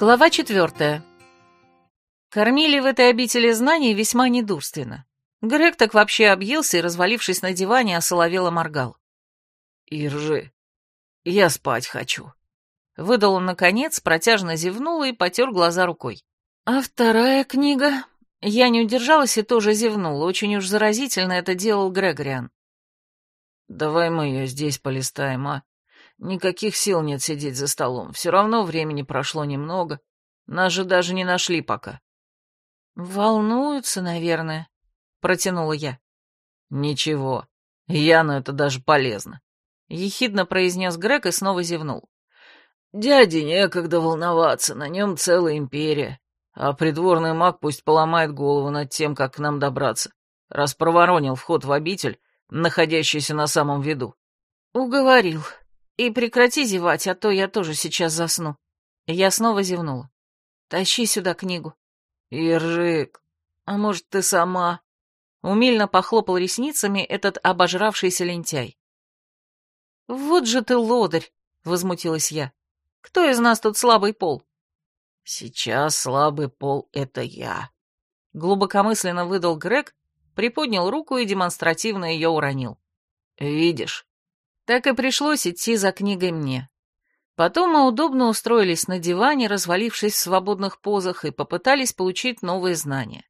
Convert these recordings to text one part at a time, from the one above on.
Глава четвертая. Кормили в этой обители знаний весьма недурственно. Грег так вообще объелся и, развалившись на диване, осоловело моргал. «Иржи, я спать хочу», — выдал он наконец, протяжно зевнул и потер глаза рукой. «А вторая книга?» Я не удержалась и тоже зевнула, очень уж заразительно это делал Грегориан. «Давай мы ее здесь полистаем, а? Никаких сил нет сидеть за столом, все равно времени прошло немного, нас же даже не нашли пока». «Волнуются, наверное», — протянула я. «Ничего, Яну это даже полезно», — ехидно произнес Грег и снова зевнул. «Дяде некогда волноваться, на нем целая империя, а придворный маг пусть поломает голову над тем, как к нам добраться, раз проворонил вход в обитель, находящийся на самом виду». «Уговорил. И прекрати зевать, а то я тоже сейчас засну». Я снова зевнула. «Тащи сюда книгу». «Ержик, а может, ты сама?» Умильно похлопал ресницами этот обожравшийся лентяй. «Вот же ты лодырь!» — возмутилась я. «Кто из нас тут слабый пол?» «Сейчас слабый пол — это я», — глубокомысленно выдал Грег, приподнял руку и демонстративно ее уронил. «Видишь?» Так и пришлось идти за книгой мне. Потом мы удобно устроились на диване, развалившись в свободных позах, и попытались получить новые знания.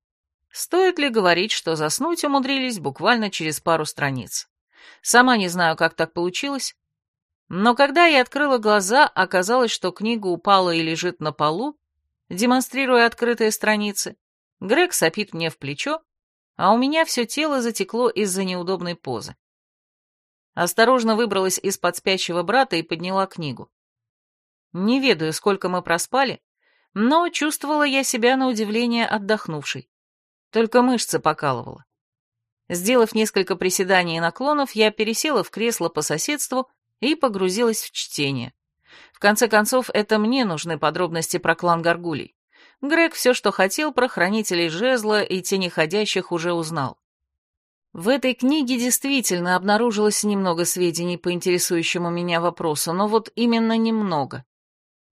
Стоит ли говорить, что заснуть умудрились буквально через пару страниц? Сама не знаю, как так получилось. Но когда я открыла глаза, оказалось, что книга упала и лежит на полу, демонстрируя открытые страницы. Грег сопит мне в плечо, а у меня все тело затекло из-за неудобной позы. Осторожно выбралась из-под спящего брата и подняла книгу. Не ведаю, сколько мы проспали, но чувствовала я себя на удивление отдохнувшей. Только мышцы покалывала. Сделав несколько приседаний и наклонов, я пересела в кресло по соседству и погрузилась в чтение. В конце концов, это мне нужны подробности про клан Гаргулей. Грег все, что хотел про хранителей жезла и тенеходящих, уже узнал. В этой книге действительно обнаружилось немного сведений по интересующему меня вопросу, но вот именно немного.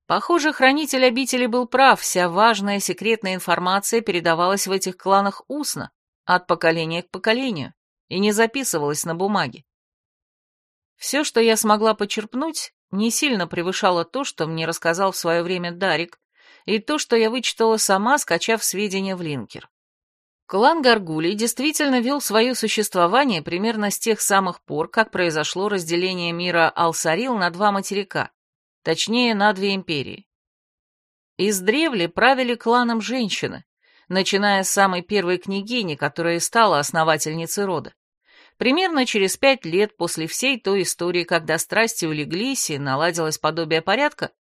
Похоже, хранитель обители был прав, вся важная секретная информация передавалась в этих кланах устно, от поколения к поколению, и не записывалась на бумаге. Все, что я смогла почерпнуть, не сильно превышало то, что мне рассказал в свое время Дарик, и то, что я вычитала сама, скачав сведения в линкер. Клан Гаргулей действительно вел свое существование примерно с тех самых пор, как произошло разделение мира Алсарил на два материка, точнее, на две империи. Издревле правили кланом женщины, начиная с самой первой княгини, которая стала основательницей рода. Примерно через пять лет после всей той истории, когда страсти улеглись и наладилось подобие порядка,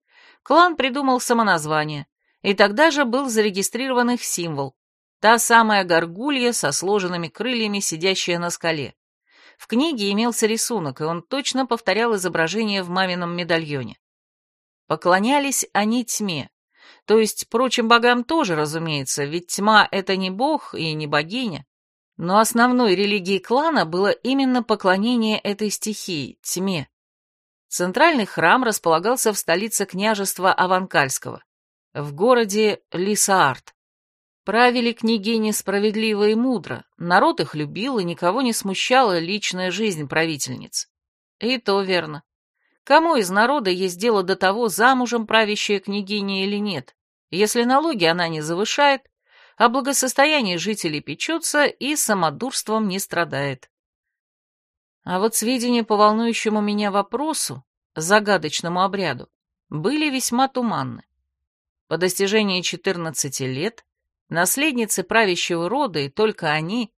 клан придумал самоназвание, и тогда же был зарегистрирован их символ — та самая горгулья со сложенными крыльями, сидящая на скале. В книге имелся рисунок, и он точно повторял изображение в мамином медальоне. Поклонялись они тьме. То есть прочим богам тоже, разумеется, ведь тьма — это не бог и не богиня. Но основной религией клана было именно поклонение этой стихии — тьме. Центральный храм располагался в столице княжества Аванкальского, в городе Лисаарт. Правили княгини справедливо и мудро, народ их любил и никого не смущала личная жизнь правительниц. И то верно. Кому из народа есть дело до того, замужем правящая княгиня или нет, если налоги она не завышает, о благосостоянии жителей печется и самодурством не страдает. А вот сведения по волнующему меня вопросу, загадочному обряду, были весьма туманны. По достижении 14 лет наследницы правящего рода, и только они,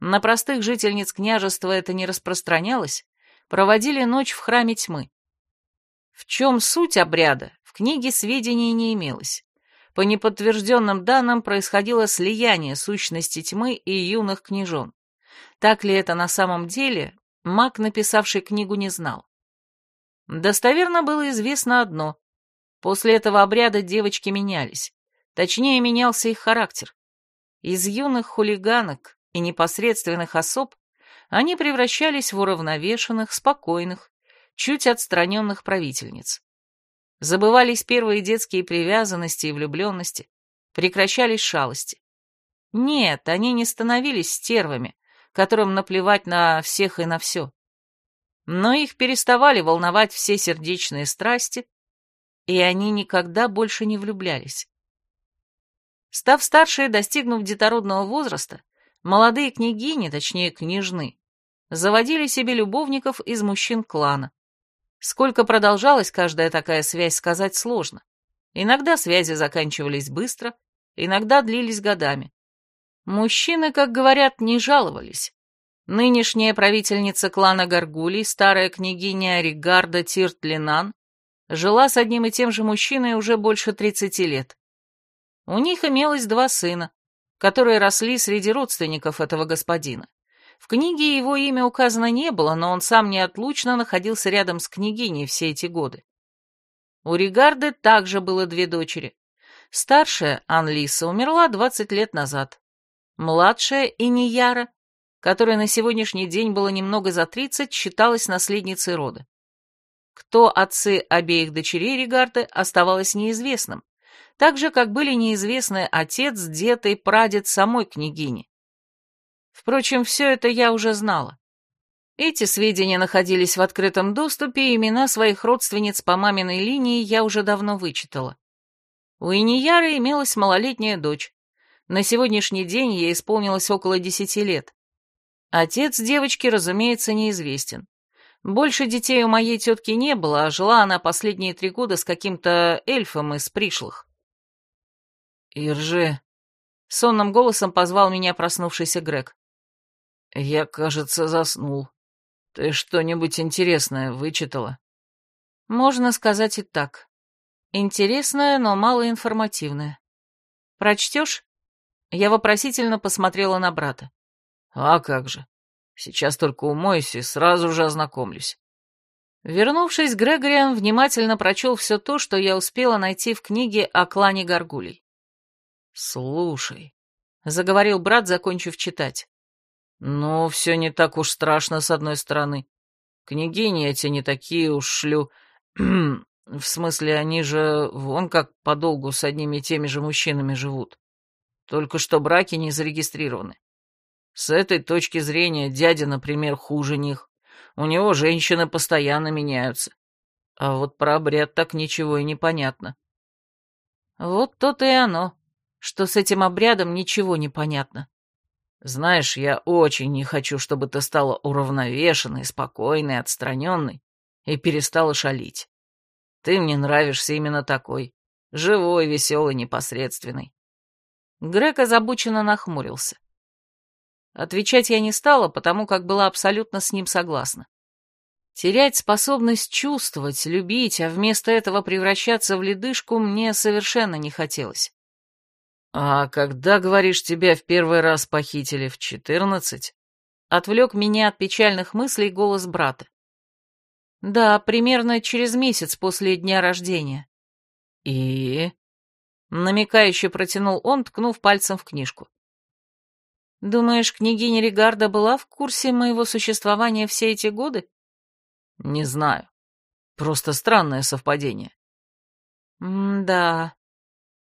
на простых жительниц княжества это не распространялось, проводили ночь в храме тьмы. В чем суть обряда, в книге сведений не имелось. По неподтвержденным данным происходило слияние сущности тьмы и юных княжон. Так ли это на самом деле, маг, написавший книгу, не знал. Достоверно было известно одно. После этого обряда девочки менялись. Точнее, менялся их характер. Из юных хулиганок и непосредственных особ они превращались в уравновешенных, спокойных, чуть отстраненных правительниц. Забывались первые детские привязанности и влюбленности, прекращались шалости. Нет, они не становились стервами, которым наплевать на всех и на все. Но их переставали волновать все сердечные страсти, и они никогда больше не влюблялись. Став старше и достигнув детородного возраста, молодые княгини, точнее княжны, заводили себе любовников из мужчин клана. Сколько продолжалась каждая такая связь, сказать сложно. Иногда связи заканчивались быстро, иногда длились годами. Мужчины, как говорят, не жаловались. Нынешняя правительница клана Гаргулий, старая княгиня Ригарда Тиртлинан, жила с одним и тем же мужчиной уже больше 30 лет. У них имелось два сына, которые росли среди родственников этого господина. В книге его имя указано не было, но он сам неотлучно находился рядом с княгиней все эти годы. У Ригарды также было две дочери. Старшая, Анлиса, умерла 20 лет назад. Младшая, Инияра, которая на сегодняшний день было немного за 30, считалась наследницей рода. Кто отцы обеих дочерей Ригарды, оставалось неизвестным, так же, как были неизвестны отец, дед и прадед самой княгини. Впрочем, все это я уже знала. Эти сведения находились в открытом доступе, и имена своих родственниц по маминой линии я уже давно вычитала. У Инияры имелась малолетняя дочь. На сегодняшний день ей исполнилось около десяти лет. Отец девочки, разумеется, неизвестен. Больше детей у моей тетки не было, а жила она последние три года с каким-то эльфом из пришлых. «Ирже», — сонным голосом позвал меня проснувшийся Грег. «Я, кажется, заснул. Ты что-нибудь интересное вычитала?» «Можно сказать и так. Интересное, но мало информативное. Прочтешь?» Я вопросительно посмотрела на брата. «А как же. Сейчас только умоюсь и сразу же ознакомлюсь». Вернувшись, Грегориан внимательно прочел все то, что я успела найти в книге о клане Гаргулей. «Слушай», — заговорил брат, закончив читать. «Ну, все не так уж страшно, с одной стороны. Княгини эти не такие уж шлю... В смысле, они же вон как подолгу с одними и теми же мужчинами живут. Только что браки не зарегистрированы. С этой точки зрения дядя, например, хуже них. У него женщины постоянно меняются. А вот про обряд так ничего и не понятно. Вот то-то и оно что с этим обрядом ничего не понятно. Знаешь, я очень не хочу, чтобы ты стала уравновешенной, спокойной, отстраненной и перестала шалить. Ты мне нравишься именно такой, живой, веселый, непосредственный. Грек озабоченно нахмурился. Отвечать я не стала, потому как была абсолютно с ним согласна. Терять способность чувствовать, любить, а вместо этого превращаться в ледышку мне совершенно не хотелось. «А когда, говоришь, тебя в первый раз похитили в четырнадцать?» Отвлек меня от печальных мыслей голос брата. «Да, примерно через месяц после дня рождения». «И?» Намекающе протянул он, ткнув пальцем в книжку. «Думаешь, княгиня Регарда была в курсе моего существования все эти годы?» «Не знаю. Просто странное совпадение». «М-да.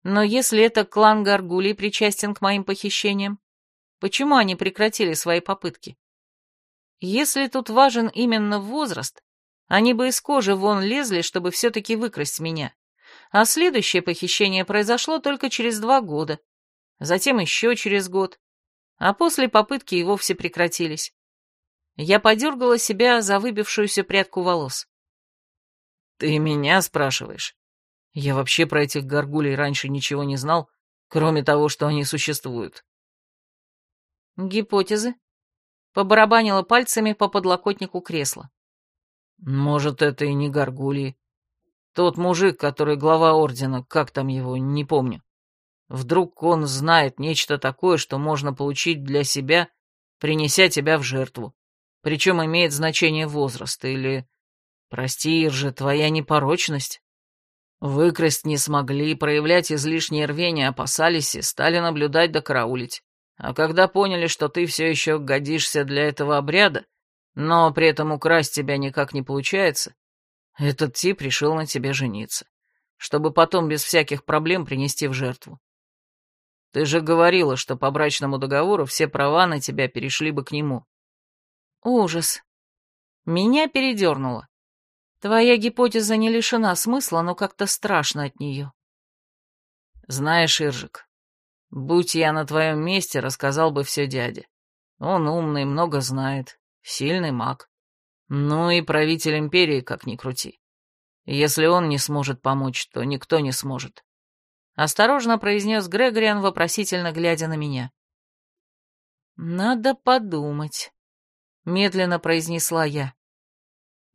Но если это клан Гаргулей причастен к моим похищениям, почему они прекратили свои попытки? Если тут важен именно возраст, они бы из кожи вон лезли, чтобы все-таки выкрасть меня. А следующее похищение произошло только через два года, затем еще через год, а после попытки и вовсе прекратились. Я подергала себя за выбившуюся прядку волос. «Ты меня спрашиваешь?» Я вообще про этих горгулей раньше ничего не знал, кроме того, что они существуют. Гипотезы? Побарабанила пальцами по подлокотнику кресла. Может, это и не горгулии. Тот мужик, который глава ордена, как там его, не помню. Вдруг он знает нечто такое, что можно получить для себя, принеся тебя в жертву. Причем имеет значение возраста или... Прости, Иржи, твоя непорочность. Выкрасть не смогли, проявлять излишнее рвение опасались и стали наблюдать да караулить. А когда поняли, что ты все еще годишься для этого обряда, но при этом украсть тебя никак не получается, этот тип решил на тебе жениться. чтобы потом без всяких проблем принести в жертву. Ты же говорила, что по брачному договору все права на тебя перешли бы к нему. Ужас. Меня передернуло. Твоя гипотеза не лишена смысла, но как-то страшно от нее. Знаешь, Иржик, будь я на твоем месте, рассказал бы все дяде. Он умный, много знает, сильный маг. Ну и правитель империи, как ни крути. Если он не сможет помочь, то никто не сможет. Осторожно произнес Грегориан, вопросительно глядя на меня. «Надо подумать», — медленно произнесла я.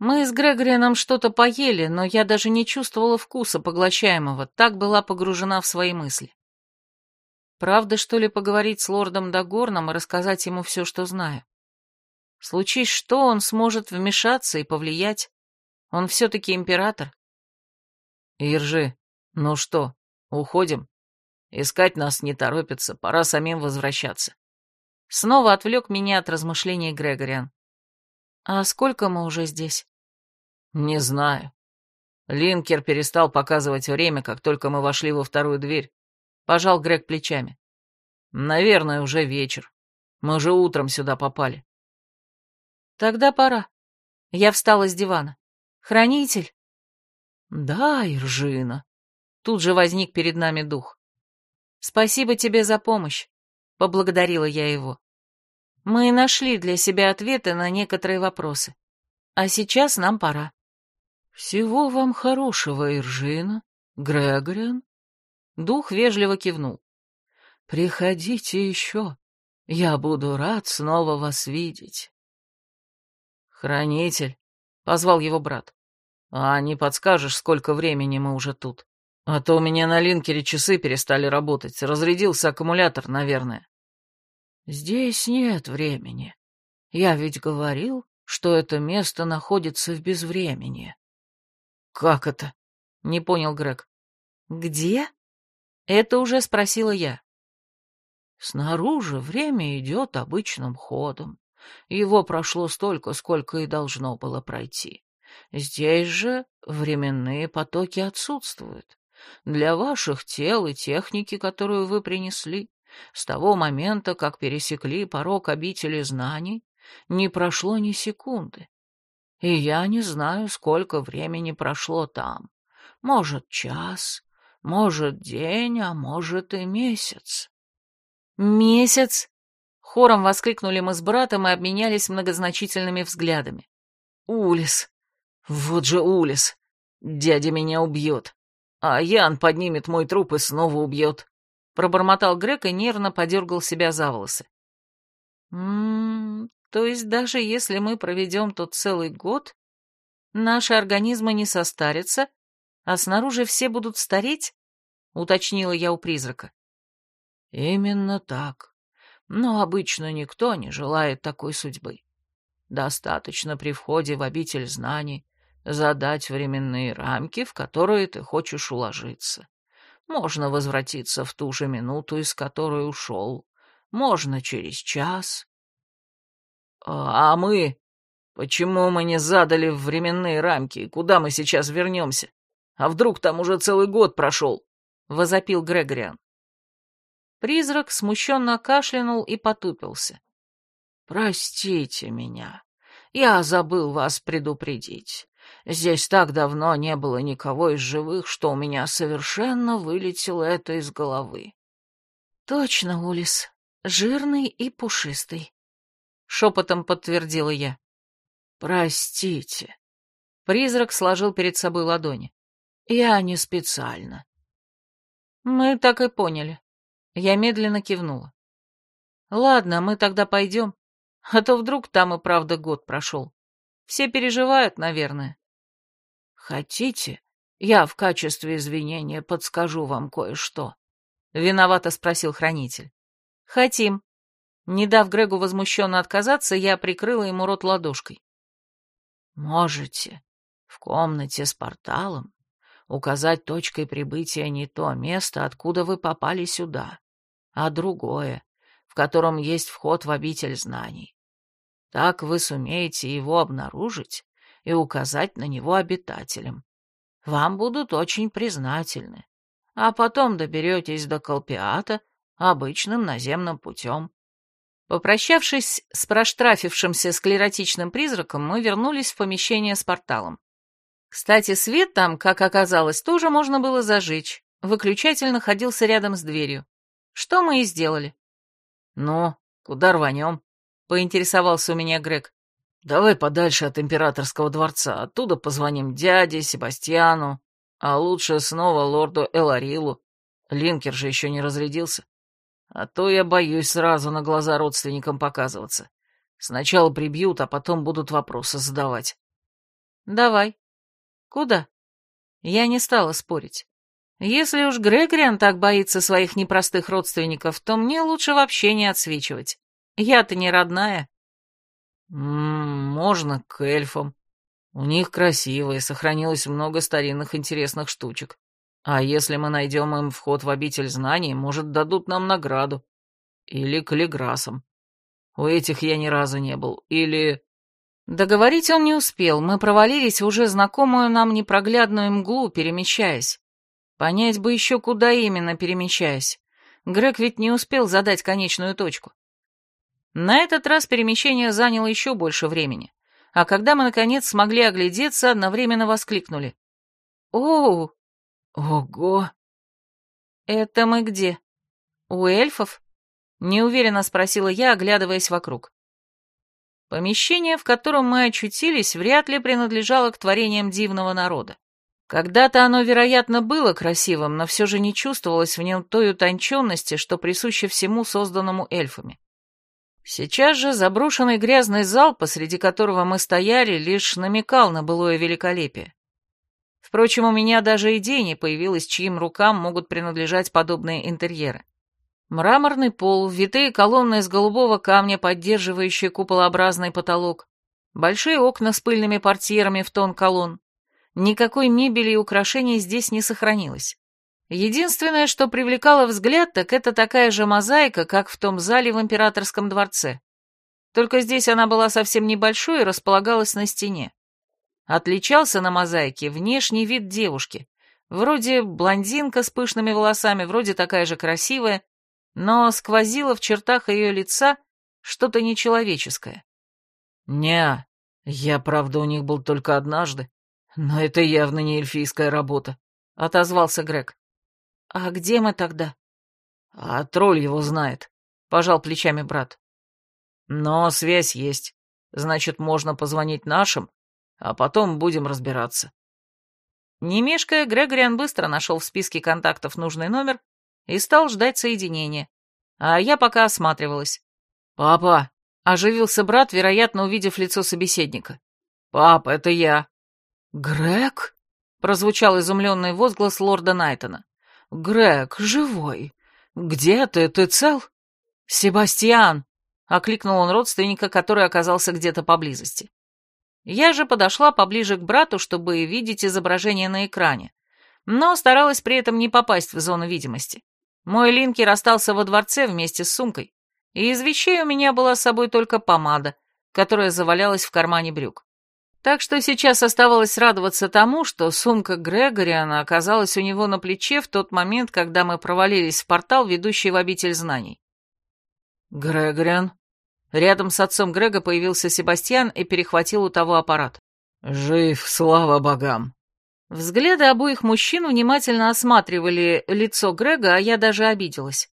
Мы с Грегорианом что-то поели, но я даже не чувствовала вкуса поглощаемого, так была погружена в свои мысли. Правда, что ли, поговорить с лордом Дагорном и рассказать ему все, что знаю? Случись что, он сможет вмешаться и повлиять. Он все-таки император. Иржи, ну что, уходим? Искать нас не торопится, пора самим возвращаться. Снова отвлек меня от размышлений Грегориан. А сколько мы уже здесь? Не знаю. Линкер перестал показывать время, как только мы вошли во вторую дверь. Пожал Грег плечами. Наверное, уже вечер. Мы же утром сюда попали. Тогда пора. Я встала с дивана. Хранитель? Да, Иржина. Тут же возник перед нами дух. Спасибо тебе за помощь. Поблагодарила я его. Мы нашли для себя ответы на некоторые вопросы. А сейчас нам пора. «Всего вам хорошего, Иржина, Грегориан?» Дух вежливо кивнул. «Приходите еще. Я буду рад снова вас видеть». «Хранитель», — позвал его брат. «А не подскажешь, сколько времени мы уже тут? А то у меня на линкере часы перестали работать. Разрядился аккумулятор, наверное». «Здесь нет времени. Я ведь говорил, что это место находится в безвремени». «Как это?» — не понял Грег. «Где?» — это уже спросила я. «Снаружи время идет обычным ходом. Его прошло столько, сколько и должно было пройти. Здесь же временные потоки отсутствуют. Для ваших тел и техники, которую вы принесли, с того момента, как пересекли порог обители знаний, не прошло ни секунды. И я не знаю, сколько времени прошло там. Может, час, может, день, а может и месяц. Месяц? Хором воскликнули мы с братом и обменялись многозначительными взглядами. Улис. Вот же Улис. Дядя меня убьет. А Ян поднимет мой труп и снова убьет. Пробормотал Грек и нервно подергал себя за волосы. «М-м, то есть даже если мы проведем тут целый год, наши организмы не состарятся, а снаружи все будут стареть? Уточнила я у призрака. Именно так. Но обычно никто не желает такой судьбы. Достаточно при входе в обитель знаний задать временные рамки, в которые ты хочешь уложиться. Можно возвратиться в ту же минуту, из которой ушел. Можно через час, «А мы? Почему мы не задали временные рамки? Куда мы сейчас вернемся? А вдруг там уже целый год прошел?» — возопил Грегориан. Призрак смущенно кашлянул и потупился. «Простите меня. Я забыл вас предупредить. Здесь так давно не было никого из живых, что у меня совершенно вылетело это из головы». «Точно, Улис. Жирный и пушистый шепотом подтвердила я. Простите. Призрак сложил перед собой ладони. Я не специально. Мы так и поняли. Я медленно кивнула. Ладно, мы тогда пойдем. А то вдруг там и правда год прошел. Все переживают, наверное. Хотите, я в качестве извинения подскажу вам кое-что? Виновато спросил хранитель. Хотим. Не дав Грегу возмущенно отказаться, я прикрыла ему рот ладошкой. «Можете в комнате с порталом указать точкой прибытия не то место, откуда вы попали сюда, а другое, в котором есть вход в обитель знаний. Так вы сумеете его обнаружить и указать на него обитателям. вам будут очень признательны. А потом доберетесь до Колпиата обычным наземным путем. Попрощавшись с проштрафившимся склеротичным призраком, мы вернулись в помещение с порталом. Кстати, свет там, как оказалось, тоже можно было зажечь. Выключатель находился рядом с дверью. Что мы и сделали. «Ну, куда рванем?» — поинтересовался у меня Грег. «Давай подальше от императорского дворца. Оттуда позвоним дяде, Себастьяну, а лучше снова лорду Эларилу. Линкер же еще не разрядился. А то я боюсь сразу на глаза родственникам показываться. Сначала прибьют, а потом будут вопросы задавать». «Давай. Куда?» Я не стала спорить. Если уж Грегориан так боится своих непростых родственников, то мне лучше вообще не отсвечивать. Я-то не родная. М -м, можно к эльфам. У них красивые, сохранилось много старинных интересных штучек. А если мы найдем им вход в обитель знаний, может, дадут нам награду. Или каллиграсам. У этих я ни разу не был. Или... Договорить он не успел, мы провалились в уже знакомую нам непроглядную мглу, перемещаясь. Понять бы еще, куда именно перемещаясь. Грег ведь не успел задать конечную точку. На этот раз перемещение заняло еще больше времени, а когда мы, наконец, смогли оглядеться, одновременно воскликнули. «Оу! Ого!» «Это мы где? У эльфов?» — неуверенно спросила я, оглядываясь вокруг. Помещение, в котором мы очутились, вряд ли принадлежало к творениям дивного народа. Когда-то оно, вероятно, было красивым, но все же не чувствовалось в нем той утонченности, что присуще всему созданному эльфами. Сейчас же заброшенный грязный зал, посреди которого мы стояли, лишь намекал на былое великолепие. Впрочем, у меня даже идей не появилось, чьим рукам могут принадлежать подобные интерьеры. Мраморный пол, витые колонны из голубого камня, поддерживающие куполообразный потолок, большие окна с пыльными портьерами в тон колонн, Никакой мебели и украшений здесь не сохранилось. Единственное, что привлекало взгляд, так это такая же мозаика, как в том зале в императорском дворце. Только здесь она была совсем небольшой и располагалась на стене. Отличался на мозаике внешний вид девушки. Вроде блондинка с пышными волосами, вроде такая же красивая, но сквозило в чертах ее лица что-то нечеловеческое. «Не, я, правда, у них был только однажды», «Но это явно не эльфийская работа», — отозвался Грег. «А где мы тогда?» «А тролль его знает», — пожал плечами брат. «Но связь есть. Значит, можно позвонить нашим, а потом будем разбираться». Не мешкая, Грегориан быстро нашел в списке контактов нужный номер и стал ждать соединения. А я пока осматривалась. «Папа!» — оживился брат, вероятно, увидев лицо собеседника. «Пап, это я!» «Грег?» — прозвучал изумленный возглас лорда Найтона. «Грег, живой! Где ты? Ты цел?» «Себастьян!» — окликнул он родственника, который оказался где-то поблизости. Я же подошла поближе к брату, чтобы видеть изображение на экране, но старалась при этом не попасть в зону видимости. Мой линкер остался во дворце вместе с сумкой, и из вещей у меня была с собой только помада, которая завалялась в кармане брюк. Так что сейчас оставалось радоваться тому, что сумка Грегориана оказалась у него на плече в тот момент, когда мы провалились в портал, ведущий в обитель знаний. «Грегориан?» Рядом с отцом Грега появился Себастьян и перехватил у того аппарат. «Жив, слава богам!» Взгляды обоих мужчин внимательно осматривали лицо Грега, а я даже обиделась.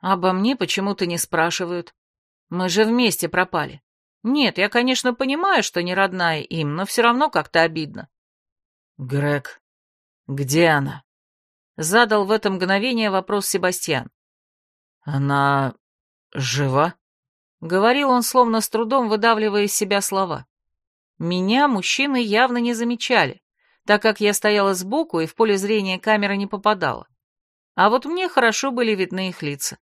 Обо мне почему-то не спрашивают. Мы же вместе пропали. Нет, я, конечно, понимаю, что не родная им, но все равно как-то обидно. Грег, где она? Задал в это мгновение вопрос Себастьян. Она жива? Говорил он, словно с трудом выдавливая из себя слова. Меня мужчины явно не замечали, так как я стояла сбоку и в поле зрения камеры не попадала. А вот мне хорошо были видны их лица.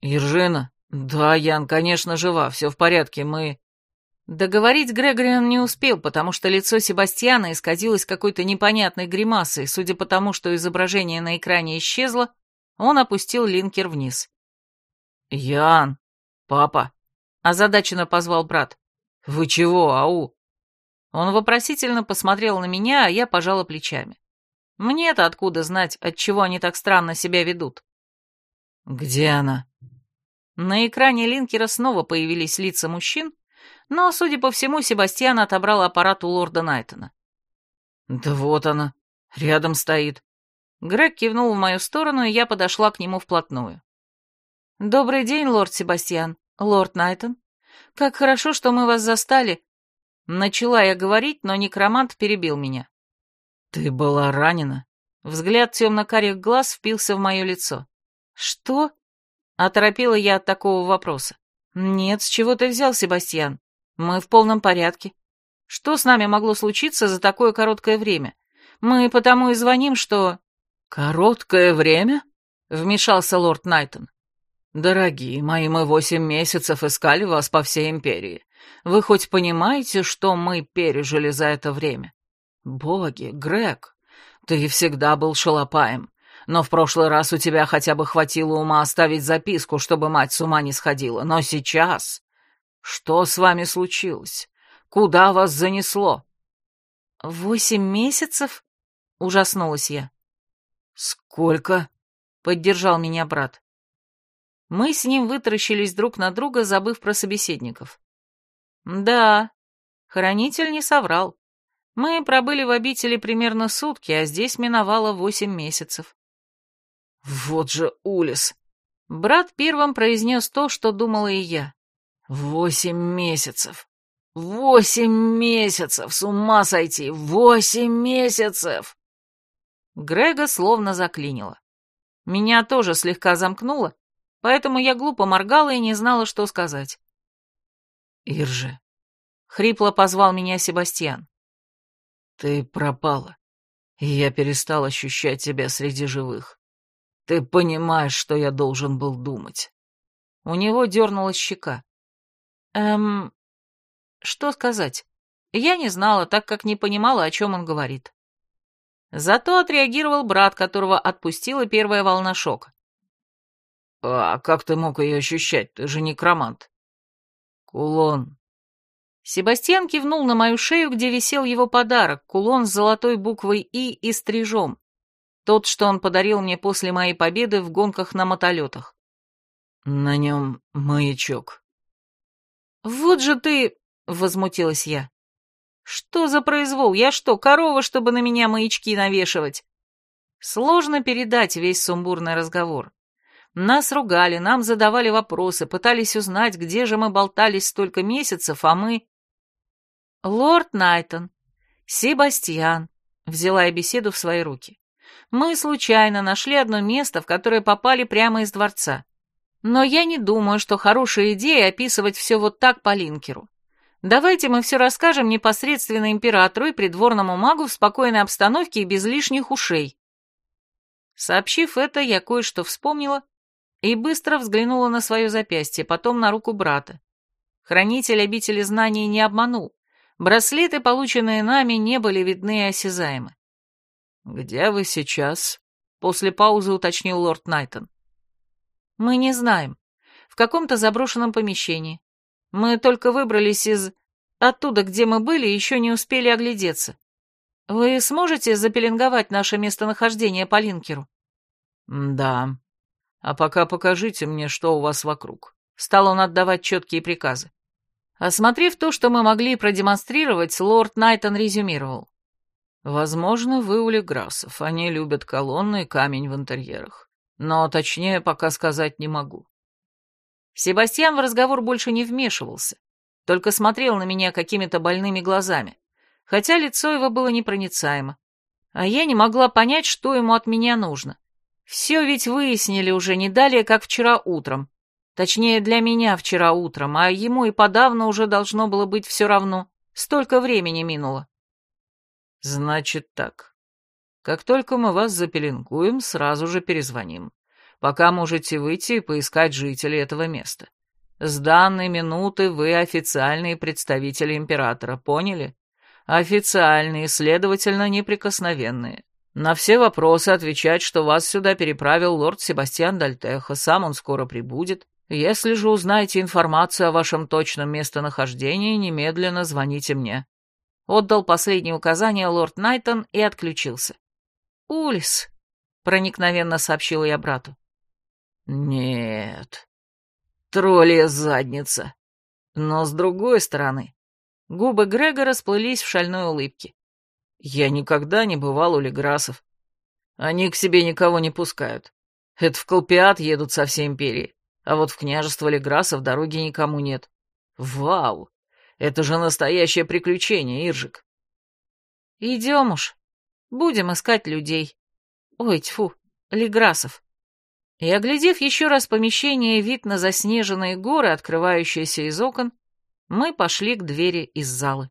«Ержина, да, Ян, конечно, жива, все в порядке, мы...» Договорить Грегориан не успел, потому что лицо Себастьяна исказилось какой-то непонятной гримасой, судя по тому, что изображение на экране исчезло, он опустил линкер вниз. «Ян, папа!» — озадаченно позвал брат. «Вы чего, ау?» Он вопросительно посмотрел на меня, а я пожала плечами. Мне-то откуда знать, от чего они так странно себя ведут? Где она? На экране линкера снова появились лица мужчин, но, судя по всему, Себастьян отобрал аппарат у лорда Найтона. «Да вот она, рядом стоит». Грег кивнул в мою сторону, и я подошла к нему вплотную. «Добрый день, лорд Себастьян, лорд Найтон. Как хорошо, что мы вас застали». Начала я говорить, но некромант перебил меня. «Ты была ранена?» Взгляд темно-карих глаз впился в мое лицо. «Что?» Оторопела я от такого вопроса. «Нет, с чего ты взял, Себастьян? Мы в полном порядке. Что с нами могло случиться за такое короткое время? Мы потому и звоним, что...» «Короткое время?» — вмешался лорд Найтон. «Дорогие мои, мы восемь месяцев искали вас по всей империи. Вы хоть понимаете, что мы пережили за это время? Боги, Грег, ты всегда был шалопаем, но в прошлый раз у тебя хотя бы хватило ума оставить записку, чтобы мать с ума не сходила. Но сейчас... Что с вами случилось? Куда вас занесло?» «Восемь месяцев?» — ужаснулась я. «Сколько?» — поддержал меня брат. Мы с ним вытаращились друг на друга, забыв про собеседников. «Да, хранитель не соврал. Мы пробыли в обители примерно сутки, а здесь миновало восемь месяцев. «Вот же Улис!» Брат первым произнес то, что думала и я. «Восемь месяцев! Восемь месяцев! С ума сойти! Восемь месяцев!» Грега словно заклинило. Меня тоже слегка замкнуло, поэтому я глупо моргала и не знала, что сказать. «Ирже!» — хрипло позвал меня Себастьян. «Ты пропала, и я перестал ощущать тебя среди живых. Ты понимаешь, что я должен был думать. У него дернулась щека. Эм, что сказать? Я не знала, так как не понимала, о чем он говорит. Зато отреагировал брат, которого отпустила первая волна шока. «А как ты мог ее ощущать? Ты же некромант». «Кулон». Себастьян кивнул на мою шею, где висел его подарок, кулон с золотой буквой «И» и стрижом, тот, что он подарил мне после моей победы в гонках на мотолетах. На нем маячок. «Вот же ты...» — возмутилась я. «Что за произвол? Я что, корова, чтобы на меня маячки навешивать?» Сложно передать весь сумбурный разговор. Нас ругали, нам задавали вопросы, пытались узнать, где же мы болтались столько месяцев, а мы... «Лорд Найтон, Себастьян», — взяла я беседу в свои руки. Мы случайно нашли одно место, в которое попали прямо из дворца. Но я не думаю, что хорошая идея описывать все вот так по линкеру. Давайте мы все расскажем непосредственно императору и придворному магу в спокойной обстановке и без лишних ушей. Сообщив это, я кое-что вспомнила и быстро взглянула на свое запястье, потом на руку брата. Хранитель обители знаний не обманул. Браслеты, полученные нами, не были видны и осязаемы. «Где вы сейчас?» — после паузы уточнил лорд Найтон. «Мы не знаем. В каком-то заброшенном помещении. Мы только выбрались из... Оттуда, где мы были, еще не успели оглядеться. Вы сможете запеленговать наше местонахождение по линкеру?» «Да. А пока покажите мне, что у вас вокруг». Стал он отдавать четкие приказы. Осмотрев то, что мы могли продемонстрировать, лорд Найтон резюмировал. Возможно, вы у. Они любят колонны и камень в интерьерах. Но точнее пока сказать не могу. Себастьян в разговор больше не вмешивался, только смотрел на меня какими-то больными глазами, хотя лицо его было непроницаемо. А я не могла понять, что ему от меня нужно. Все ведь выяснили уже не далее, как вчера утром. Точнее, для меня вчера утром, а ему и подавно уже должно было быть все равно. Столько времени минуло. «Значит так. Как только мы вас запеленгуем, сразу же перезвоним. Пока можете выйти и поискать жителей этого места. С данной минуты вы официальные представители императора, поняли? Официальные, следовательно, неприкосновенные. На все вопросы отвечать, что вас сюда переправил лорд Себастьян Дальтеха, сам он скоро прибудет. Если же узнаете информацию о вашем точном местонахождении, немедленно звоните мне. Отдал последнее указание лорд Найтон и отключился. «Улис», — проникновенно сообщила я брату. «Нет, троллья задница. Но с другой стороны...» Губы Грега расплылись в шальной улыбке. «Я никогда не бывал у Леграсов. Они к себе никого не пускают. Это в Колпиат едут со всей империи, а вот в княжество Леграсов дороги никому нет. Вау! Это же настоящее приключение, Иржик!» «Идем уж. Будем искать людей. Ой, тьфу, Леграсов». И, оглядев еще раз помещение вид на заснеженные горы, открывающиеся из окон, мы пошли к двери из залы.